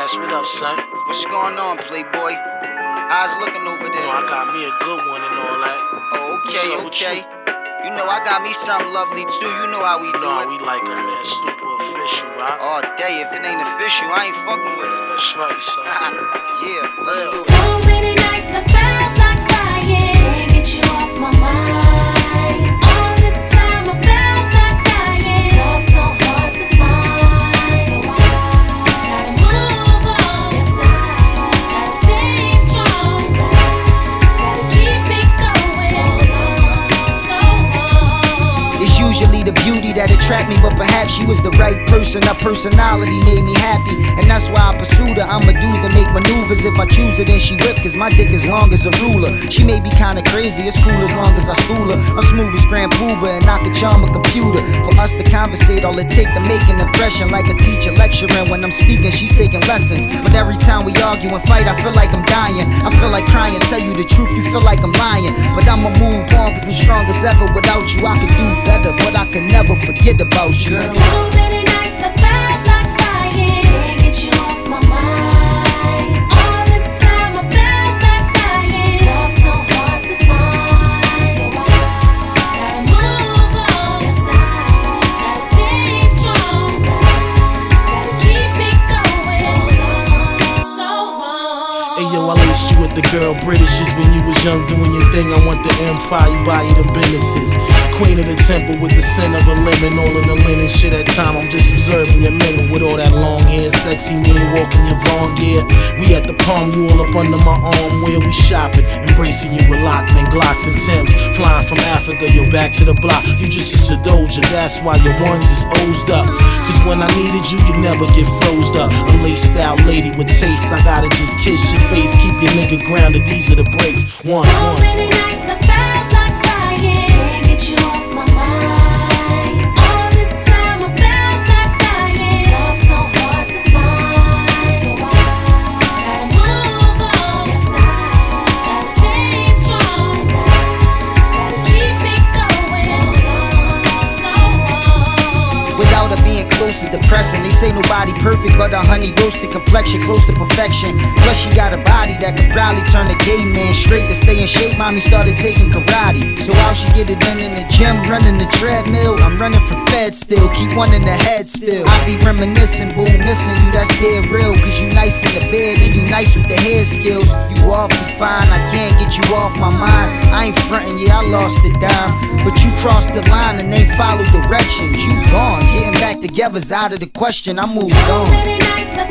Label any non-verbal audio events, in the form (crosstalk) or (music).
Cass, what up, son? What's going on, Playboy? Eyes looking over there. You know, I got me a good one and all that. Oh, okay, What's up with okay. you? You know, I got me something lovely too. You know how we do it. we like a man, super official, right? All day, if it ain't official, I ain't fucking with it. That's right, son. (laughs) yeah, let's do it. Attract me, but perhaps she was the right person. Her personality made me happy, and that's why I pursued her. I'm a dude to make maneuvers. If I choose her, then she whip, cause my dick is long as a ruler. She may be kinda crazy, it's cool as long as I school her. I'm smooth as Grand Puba, and I can charm a computer. For us to conversate, all it take to make an impression. Like a teacher lecturing when I'm speaking, she taking lessons. But every time we argue and fight, I feel like I'm dying. I feel like crying, tell you the truth, you feel like I'm lying. But I'ma move on, cause I'm strong as ever. Without you, I could do better, but I could never forget about you. So many nights I felt like crying. Can't get you off my mind. All this time I felt like dying. Love so hard to find. So I gotta move on. Gotta stay strong. Gotta keep it going. So long, so long. Hey yo, I laced you with the girl Britishes when you was young doing your thing. I want the M5, you buy you the businesses. Queen of the temple with the scent of a lemon, all in the linen shit. At time, I'm just observing your mingle with all that long hair, sexy mean walking your Vaughn gear. We at the palm, you all up under my arm, where we shopping, embracing you with Lockman, Glocks and Tims. Flying from Africa, you're back to the block. You just a Sedoja, that's why your ones is osed up. Cause when I needed you, you never get froze up. A laced out lady with taste, I gotta just kiss your face, keep your nigga grounded. These are the breaks. One, one. Close is depressing. They say nobody perfect, but a honey roasted complexion close to perfection. Plus, she got a body that could probably turn a gay man straight to stay in shape. Mommy started taking karate. So how she get it done in the gym, running the treadmill. I'm running for Fed still, keep one in the head still. I be reminiscing, boo, missing you, that's dead real. Cause you nice in the nice with the hair skills. You awfully fine, I can't get you off my mind. I ain't frontin', yeah, I lost it dime. But you crossed the line and ain't followed directions. You gone, getting back together's out of the question. I moved So on.